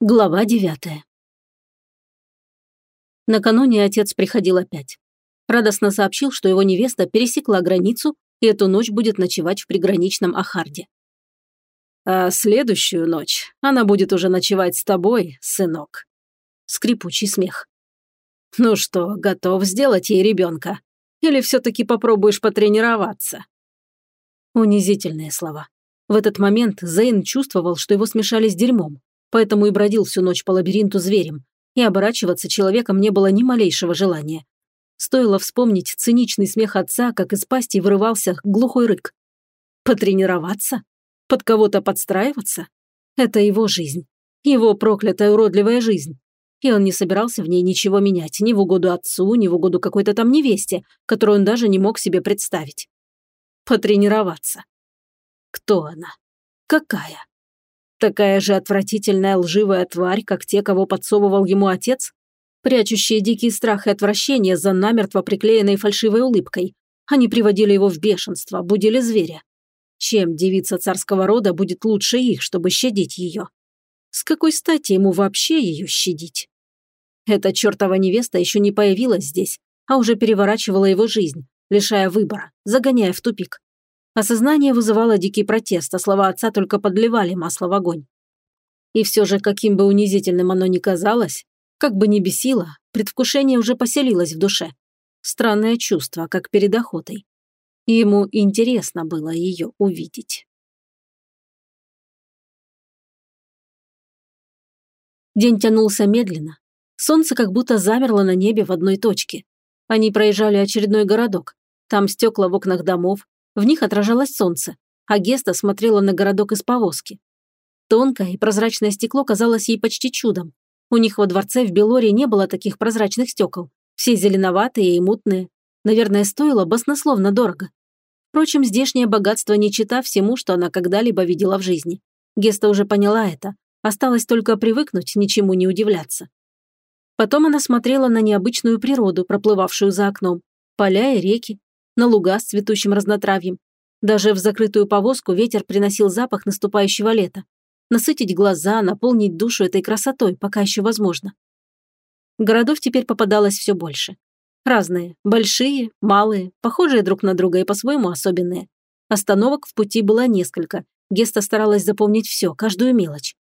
Глава девятая. Накануне отец приходил опять. Радостно сообщил, что его невеста пересекла границу и эту ночь будет ночевать в приграничном Ахарде. «А следующую ночь она будет уже ночевать с тобой, сынок». Скрипучий смех. «Ну что, готов сделать ей ребенка? Или все-таки попробуешь потренироваться?» Унизительные слова. В этот момент Зейн чувствовал, что его смешали с дерьмом поэтому и бродил всю ночь по лабиринту зверем, и оборачиваться человеком не было ни малейшего желания. Стоило вспомнить циничный смех отца, как из пасти вырывался глухой рык. Потренироваться? Под кого-то подстраиваться? Это его жизнь. Его проклятая уродливая жизнь. И он не собирался в ней ничего менять, ни в угоду отцу, ни в угоду какой-то там невесте, которую он даже не мог себе представить. Потренироваться. Кто она? Какая? Такая же отвратительная лживая тварь, как те, кого подсовывал ему отец? Прячущие дикий страх и отвращение за намертво приклеенной фальшивой улыбкой. Они приводили его в бешенство, будили зверя. Чем девица царского рода будет лучше их, чтобы щадить ее? С какой стати ему вообще ее щадить? Эта чертова невеста еще не появилась здесь, а уже переворачивала его жизнь, лишая выбора, загоняя в тупик. Осознание вызывало дикий протест, а слова отца только подливали масло в огонь. И все же, каким бы унизительным оно ни казалось, как бы ни бесило, предвкушение уже поселилось в душе. Странное чувство, как перед охотой. Ему интересно было ее увидеть. День тянулся медленно. Солнце как будто замерло на небе в одной точке. Они проезжали очередной городок. Там стекла в окнах домов, в них отражалось солнце, а Геста смотрела на городок из повозки. Тонкое и прозрачное стекло казалось ей почти чудом. У них во дворце в Белоре не было таких прозрачных стекол. Все зеленоватые и мутные. Наверное, стоило баснословно дорого. Впрочем, здешнее богатство не чита всему, что она когда-либо видела в жизни. Геста уже поняла это. Осталось только привыкнуть, ничему не удивляться. Потом она смотрела на необычную природу, проплывавшую за окном. Поля и реки, на луга с цветущим разнотравьем. Даже в закрытую повозку ветер приносил запах наступающего лета. Насытить глаза, наполнить душу этой красотой, пока еще возможно. Городов теперь попадалось все больше. Разные, большие, малые, похожие друг на друга и по-своему особенные. Остановок в пути было несколько. Геста старалась запомнить все, каждую мелочь.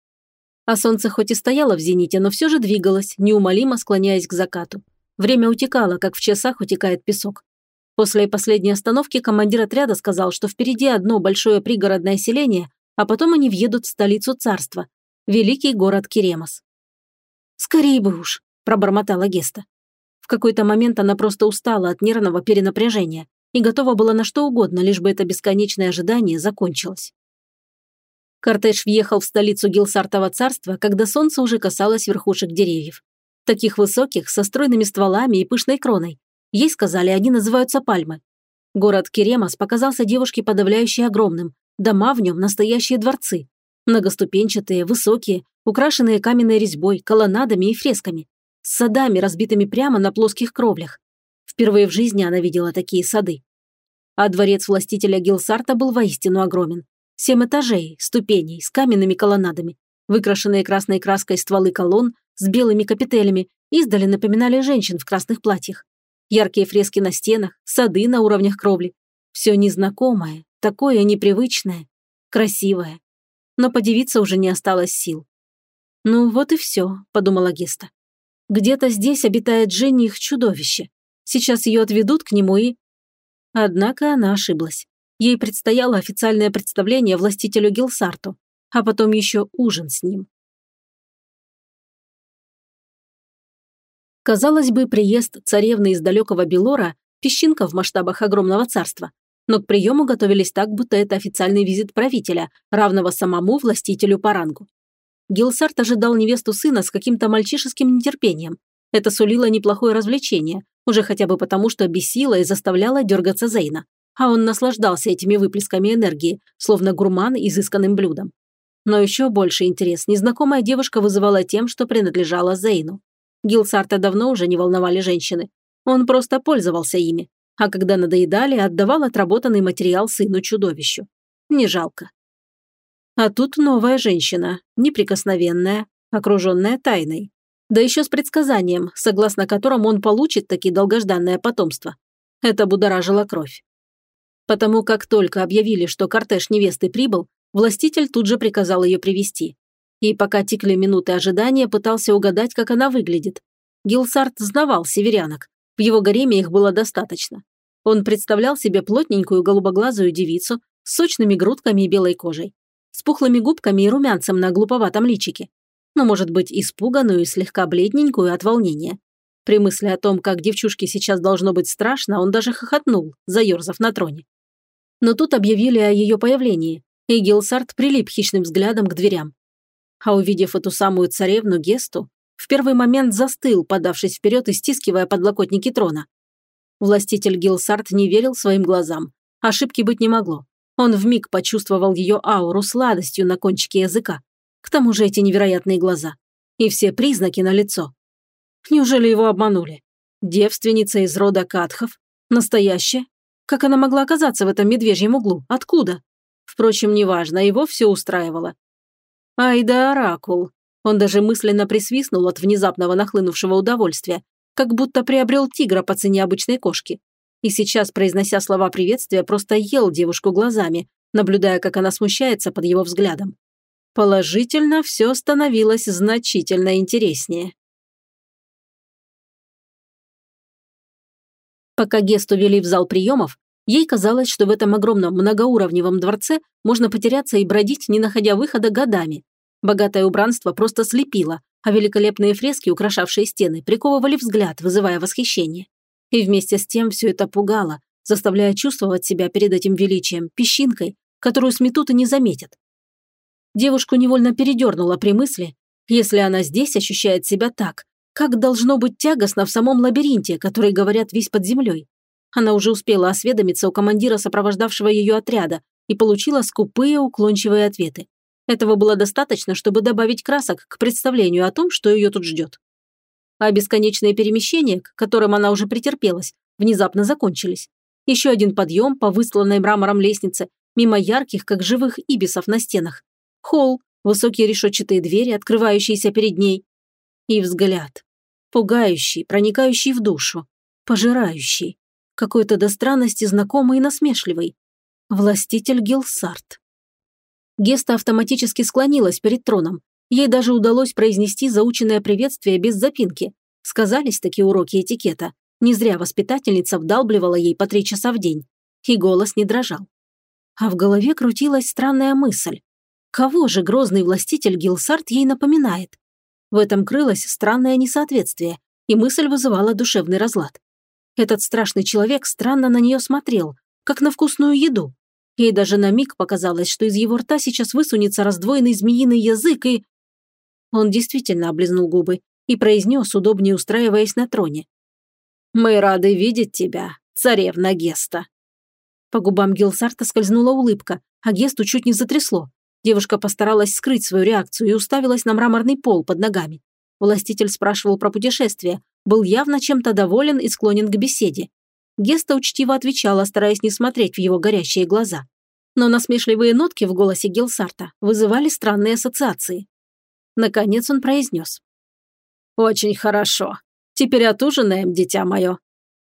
А солнце хоть и стояло в зените, но все же двигалось, неумолимо склоняясь к закату. Время утекало, как в часах утекает песок. После последней остановки командир отряда сказал, что впереди одно большое пригородное селение, а потом они въедут в столицу царства, великий город Керемос. «Скорее бы уж», – пробормотала Геста. В какой-то момент она просто устала от нервного перенапряжения и готова была на что угодно, лишь бы это бесконечное ожидание закончилось. Кортеж въехал в столицу Гилсартова царства, когда солнце уже касалось верхушек деревьев. Таких высоких, со стройными стволами и пышной кроной, Ей сказали, они называются пальмы. Город Керемас показался девушке подавляюще огромным. Дома в нем – настоящие дворцы. Многоступенчатые, высокие, украшенные каменной резьбой, колоннадами и фресками. С садами, разбитыми прямо на плоских кровлях. Впервые в жизни она видела такие сады. А дворец властителя Гилсарта был воистину огромен. Семь этажей, ступеней, с каменными колоннадами. Выкрашенные красной краской стволы колонн с белыми капителями издали напоминали женщин в красных платьях яркие фрески на стенах, сады на уровнях кровли. Все незнакомое, такое непривычное, красивое. Но подивиться уже не осталось сил. «Ну вот и все», – подумала Геста. «Где-то здесь обитает Женни их чудовище. Сейчас ее отведут к нему и...» Однако она ошиблась. Ей предстояло официальное представление властителю Гилсарту, а потом еще ужин с ним. Казалось бы, приезд царевны из далекого Белора – песчинка в масштабах огромного царства. Но к приему готовились так, будто это официальный визит правителя, равного самому властителю по рангу. Гилсарт ожидал невесту сына с каким-то мальчишеским нетерпением. Это сулило неплохое развлечение, уже хотя бы потому, что бесило и заставляло дергаться Зейна. А он наслаждался этими выплесками энергии, словно гурман изысканным блюдом. Но еще больше интерес незнакомая девушка вызывала тем, что принадлежала Зейну. Гилсарта давно уже не волновали женщины. Он просто пользовался ими, а когда надоедали, отдавал отработанный материал сыну-чудовищу. Не жалко. А тут новая женщина, неприкосновенная, окруженная тайной. Да еще с предсказанием, согласно которому он получит таки долгожданное потомство. Это будоражило кровь. Потому как только объявили, что кортеж невесты прибыл, властитель тут же приказал ее привести. И пока текли минуты ожидания, пытался угадать, как она выглядит. Гилсарт знавал северянок. В его гареме их было достаточно. Он представлял себе плотненькую голубоглазую девицу с сочными грудками и белой кожей, с пухлыми губками и румянцем на глуповатом личике, но, может быть, испуганную и слегка бледненькую от волнения. При мысли о том, как девчушке сейчас должно быть страшно, он даже хохотнул, заерзав на троне. Но тут объявили о ее появлении, и Гилсарт прилип хищным взглядом к дверям. А увидев эту самую царевну Гесту, в первый момент застыл, подавшись вперед и стискивая подлокотники трона. Властитель Гилсарт не верил своим глазам. Ошибки быть не могло. Он вмиг почувствовал ее ауру сладостью на кончике языка. К тому же эти невероятные глаза. И все признаки на лицо. Неужели его обманули? Девственница из рода Катхов? Настоящая? Как она могла оказаться в этом медвежьем углу? Откуда? Впрочем, неважно, его все устраивало. Ай да оракул. Он даже мысленно присвистнул от внезапного нахлынувшего удовольствия, как будто приобрел тигра по цене обычной кошки. И сейчас, произнося слова приветствия, просто ел девушку глазами, наблюдая, как она смущается под его взглядом. Положительно, все становилось значительно интереснее. Пока Гесту вели в зал приемов, ей казалось, что в этом огромном многоуровневом дворце можно потеряться и бродить, не находя выхода годами. Богатое убранство просто слепило, а великолепные фрески, украшавшие стены, приковывали взгляд, вызывая восхищение. И вместе с тем все это пугало, заставляя чувствовать себя перед этим величием, песчинкой, которую сметут и не заметят. Девушку невольно передернуло при мысли, если она здесь ощущает себя так, как должно быть тягостно в самом лабиринте, который, говорят, весь под землей. Она уже успела осведомиться у командира сопровождавшего ее отряда и получила скупые уклончивые ответы. Этого было достаточно, чтобы добавить красок к представлению о том, что ее тут ждет. А бесконечные перемещения, к которым она уже претерпелась, внезапно закончились. Еще один подъем по высланной мрамором лестнице, мимо ярких, как живых ибисов на стенах. Холл, высокие решетчатые двери, открывающиеся перед ней. И взгляд. Пугающий, проникающий в душу. Пожирающий. Какой-то до странности знакомый и насмешливый. Властитель Гилсарт. Геста автоматически склонилась перед троном. Ей даже удалось произнести заученное приветствие без запинки. Сказались такие уроки этикета. Не зря воспитательница вдалбливала ей по три часа в день. И голос не дрожал. А в голове крутилась странная мысль. Кого же грозный властитель Гилсарт ей напоминает? В этом крылось странное несоответствие, и мысль вызывала душевный разлад. Этот страшный человек странно на нее смотрел, как на вкусную еду, Ей даже на миг показалось, что из его рта сейчас высунется раздвоенный змеиный язык и... Он действительно облизнул губы и произнес, удобнее устраиваясь на троне. «Мы рады видеть тебя, царевна Геста». По губам Гилсарта скользнула улыбка, а Гесту чуть не затрясло. Девушка постаралась скрыть свою реакцию и уставилась на мраморный пол под ногами. Властитель спрашивал про путешествие, был явно чем-то доволен и склонен к беседе. Геста учтиво отвечала, стараясь не смотреть в его горящие глаза. Но насмешливые нотки в голосе Гелсарта вызывали странные ассоциации. Наконец он произнес. «Очень хорошо. Теперь отужинаем, дитя мое».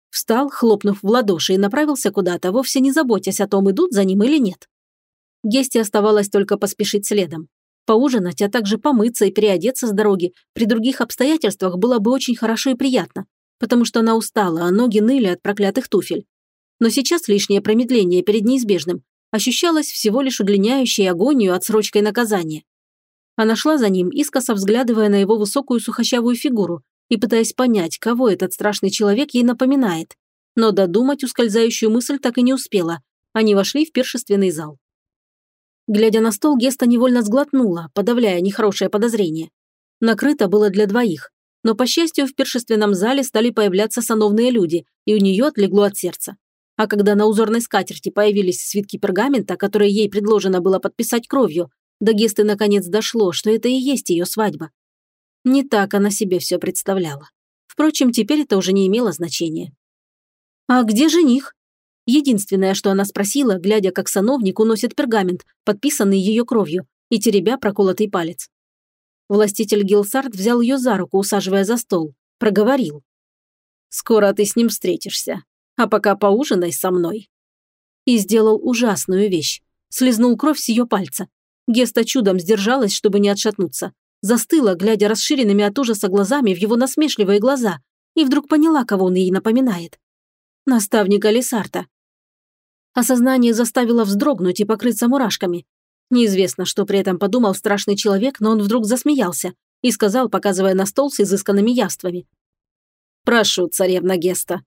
Встал, хлопнув в ладоши, и направился куда-то, вовсе не заботясь о том, идут за ним или нет. Гесте оставалось только поспешить следом. Поужинать, а также помыться и переодеться с дороги при других обстоятельствах было бы очень хорошо и приятно потому что она устала, а ноги ныли от проклятых туфель. Но сейчас лишнее промедление перед неизбежным ощущалось всего лишь удлиняющей агонию отсрочкой наказания. Она шла за ним, искоса взглядывая на его высокую сухощавую фигуру и пытаясь понять, кого этот страшный человек ей напоминает. Но додумать ускользающую мысль так и не успела. Они вошли в пиршественный зал. Глядя на стол, Геста невольно сглотнула, подавляя нехорошее подозрение. Накрыто было для двоих, но, по счастью, в пиршественном зале стали появляться сановные люди, и у нее отлегло от сердца. А когда на узорной скатерти появились свитки пергамента, которые ей предложено было подписать кровью, до Гесты наконец дошло, что это и есть ее свадьба. Не так она себе все представляла. Впрочем, теперь это уже не имело значения. «А где жених?» Единственное, что она спросила, глядя, как сановник уносит пергамент, подписанный ее кровью, и теребя проколотый палец. Властитель Гилсарт взял ее за руку, усаживая за стол. Проговорил. «Скоро ты с ним встретишься. А пока поужинай со мной». И сделал ужасную вещь. Слизнул кровь с ее пальца. Геста чудом сдержалась, чтобы не отшатнуться. Застыла, глядя расширенными от ужаса глазами в его насмешливые глаза, и вдруг поняла, кого он ей напоминает. Наставника Лисарта. Осознание заставило вздрогнуть и покрыться мурашками. Неизвестно, что при этом подумал страшный человек, но он вдруг засмеялся и сказал, показывая на стол с изысканными яствами. «Прошу, царевна Геста».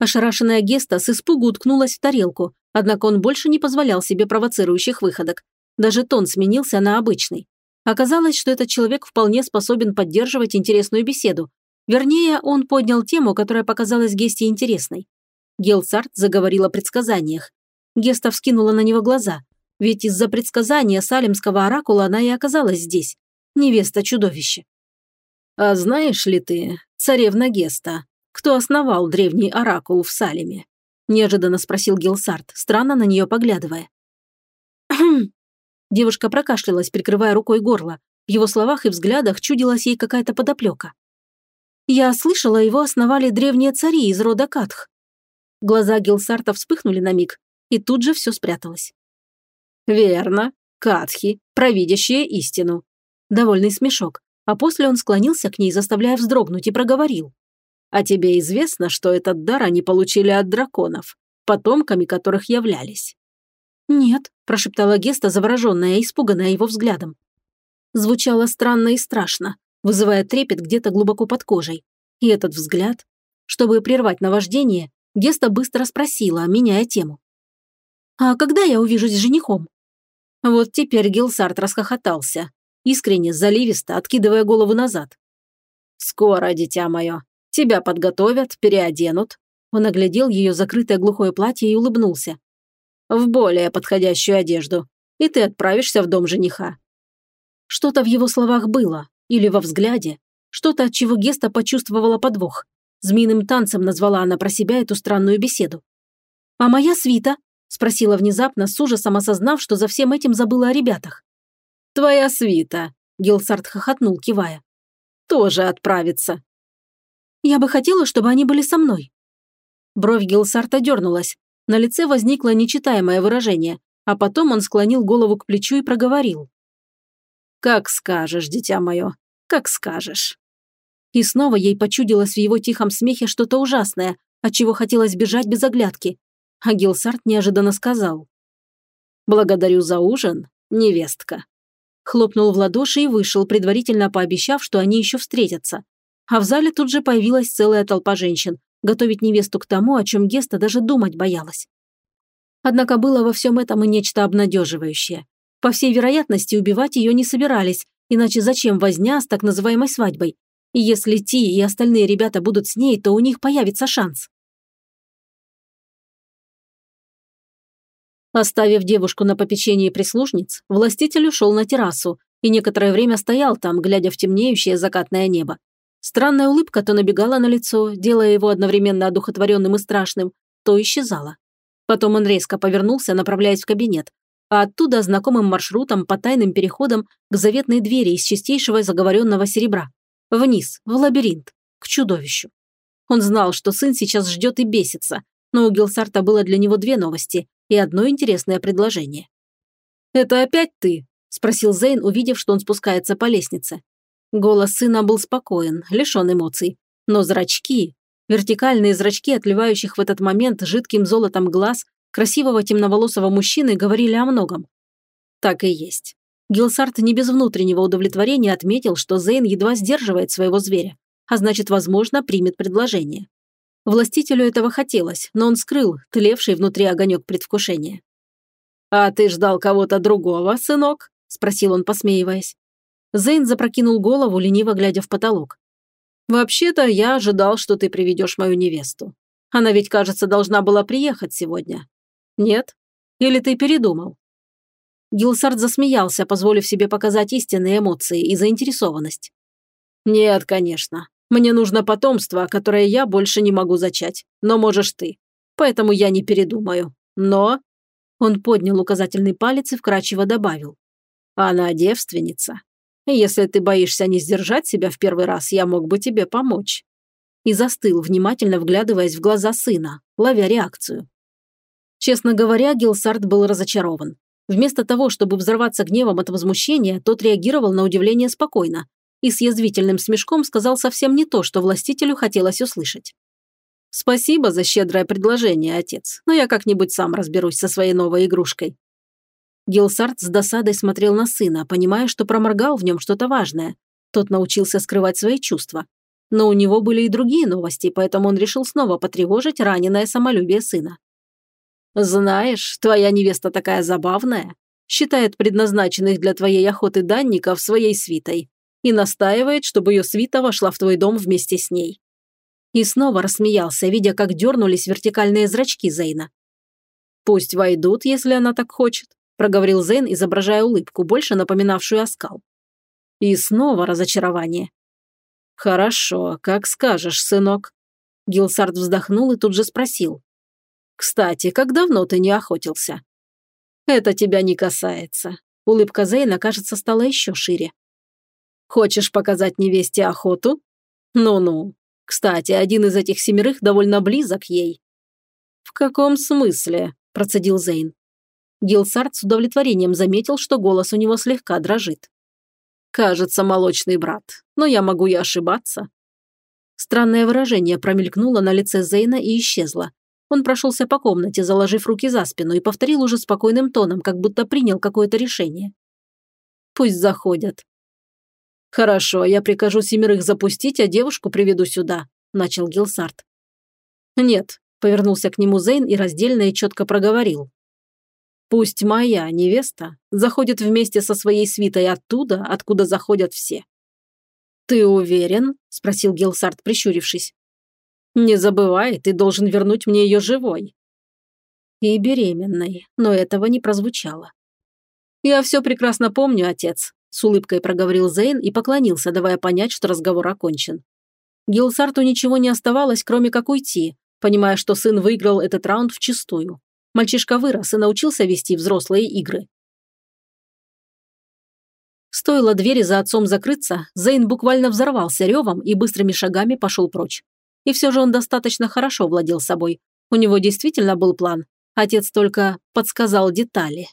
Ошарашенная Геста с испугу уткнулась в тарелку, однако он больше не позволял себе провоцирующих выходок. Даже тон сменился на обычный. Оказалось, что этот человек вполне способен поддерживать интересную беседу. Вернее, он поднял тему, которая показалась Гесте интересной. Гелсарт заговорил о предсказаниях. Геста вскинула на него глаза. Ведь из-за предсказания салемского оракула она и оказалась здесь. Невеста чудовище. «А знаешь ли ты, царевна Геста, кто основал древний оракул в Салеме?» Неожиданно спросил Гелсарт, странно на нее поглядывая. Девушка прокашлялась, прикрывая рукой горло. В его словах и взглядах чудилась ей какая-то подоплека. «Я слышала, его основали древние цари из рода Катх». Глаза Гилсарта вспыхнули на миг, и тут же все спряталось. «Верно. Катхи, провидящие истину». Довольный смешок, а после он склонился к ней, заставляя вздрогнуть, и проговорил. «А тебе известно, что этот дар они получили от драконов, потомками которых являлись?» «Нет», – прошептала Геста, завороженная и испуганная его взглядом. Звучало странно и страшно, вызывая трепет где-то глубоко под кожей. И этот взгляд... Чтобы прервать наваждение, Геста быстро спросила, меняя тему. «А когда я увижусь с женихом?» Вот теперь Гилсарт расхохотался, искренне, заливисто, откидывая голову назад. «Скоро, дитя мое. Тебя подготовят, переоденут». Он оглядел ее закрытое глухое платье и улыбнулся в более подходящую одежду, и ты отправишься в дом жениха». Что-то в его словах было, или во взгляде, что-то, от чего Геста почувствовала подвох. Змеиным танцем назвала она про себя эту странную беседу. «А моя свита?» – спросила внезапно, с ужасом осознав, что за всем этим забыла о ребятах. «Твоя свита», – Гилсарт хохотнул, кивая. «Тоже отправится». «Я бы хотела, чтобы они были со мной». Бровь Гилсарта дернулась, на лице возникло нечитаемое выражение, а потом он склонил голову к плечу и проговорил. «Как скажешь, дитя мое, как скажешь». И снова ей почудилось в его тихом смехе что-то ужасное, от чего хотелось бежать без оглядки. А Гилсарт неожиданно сказал. «Благодарю за ужин, невестка». Хлопнул в ладоши и вышел, предварительно пообещав, что они еще встретятся. А в зале тут же появилась целая толпа женщин, готовить невесту к тому, о чем Геста даже думать боялась. Однако было во всем этом и нечто обнадеживающее. По всей вероятности, убивать ее не собирались, иначе зачем возня с так называемой свадьбой? Если Ти и остальные ребята будут с ней, то у них появится шанс. Оставив девушку на попечении прислужниц, властитель ушел на террасу и некоторое время стоял там, глядя в темнеющее закатное небо. Странная улыбка то набегала на лицо, делая его одновременно одухотворенным и страшным, то исчезала. Потом он резко повернулся, направляясь в кабинет, а оттуда знакомым маршрутом по тайным переходам к заветной двери из чистейшего заговоренного серебра. Вниз, в лабиринт, к чудовищу. Он знал, что сын сейчас ждет и бесится, но у Гилсарта было для него две новости и одно интересное предложение. «Это опять ты?» – спросил Зейн, увидев, что он спускается по лестнице. Голос сына был спокоен, лишен эмоций. Но зрачки, вертикальные зрачки, отливающих в этот момент жидким золотом глаз красивого темноволосого мужчины, говорили о многом. Так и есть. Гилсарт не без внутреннего удовлетворения отметил, что Зейн едва сдерживает своего зверя, а значит, возможно, примет предложение. Властителю этого хотелось, но он скрыл тлевший внутри огонек предвкушения. «А ты ждал кого-то другого, сынок?» – спросил он, посмеиваясь. Зейн запрокинул голову, лениво глядя в потолок. «Вообще-то я ожидал, что ты приведешь мою невесту. Она ведь, кажется, должна была приехать сегодня. Нет? Или ты передумал?» Гилсард засмеялся, позволив себе показать истинные эмоции и заинтересованность. «Нет, конечно. Мне нужно потомство, которое я больше не могу зачать. Но можешь ты. Поэтому я не передумаю. Но...» Он поднял указательный палец и вкрадчиво добавил. «Она девственница. Если ты боишься не сдержать себя в первый раз, я мог бы тебе помочь». И застыл, внимательно вглядываясь в глаза сына, ловя реакцию. Честно говоря, Гилсарт был разочарован. Вместо того, чтобы взорваться гневом от возмущения, тот реагировал на удивление спокойно и с язвительным смешком сказал совсем не то, что властителю хотелось услышать. «Спасибо за щедрое предложение, отец, но я как-нибудь сам разберусь со своей новой игрушкой». Гилсарт с досадой смотрел на сына, понимая, что проморгал в нем что-то важное. Тот научился скрывать свои чувства. Но у него были и другие новости, поэтому он решил снова потревожить раненое самолюбие сына. «Знаешь, твоя невеста такая забавная, считает предназначенных для твоей охоты данников своей свитой и настаивает, чтобы ее свита вошла в твой дом вместе с ней». И снова рассмеялся, видя, как дернулись вертикальные зрачки Зейна. «Пусть войдут, если она так хочет», проговорил Зейн, изображая улыбку, больше напоминавшую оскал. И снова разочарование. «Хорошо, как скажешь, сынок». Гилсард вздохнул и тут же спросил. «Кстати, как давно ты не охотился?» «Это тебя не касается». Улыбка Зейна, кажется, стала еще шире. «Хочешь показать невесте охоту? Ну-ну. Кстати, один из этих семерых довольно близок ей». «В каком смысле?» – процедил Зейн. Гилсарт с удовлетворением заметил, что голос у него слегка дрожит. «Кажется, молочный брат, но я могу и ошибаться». Странное выражение промелькнуло на лице Зейна и исчезло. Он прошелся по комнате, заложив руки за спину, и повторил уже спокойным тоном, как будто принял какое-то решение. «Пусть заходят». «Хорошо, я прикажу семерых запустить, а девушку приведу сюда», – начал Гилсарт. «Нет», – повернулся к нему Зейн и раздельно и четко проговорил. «Пусть моя невеста заходит вместе со своей свитой оттуда, откуда заходят все». «Ты уверен?» – спросил Гилсарт, прищурившись. Не забывай, ты должен вернуть мне ее живой. И беременной, но этого не прозвучало. Я все прекрасно помню, отец, с улыбкой проговорил Зейн и поклонился, давая понять, что разговор окончен. Гилсарту ничего не оставалось, кроме как уйти, понимая, что сын выиграл этот раунд вчистую. Мальчишка вырос и научился вести взрослые игры. Стоило двери за отцом закрыться, Зейн буквально взорвался ревом и быстрыми шагами пошел прочь. И все же он достаточно хорошо владел собой. У него действительно был план. Отец только подсказал детали.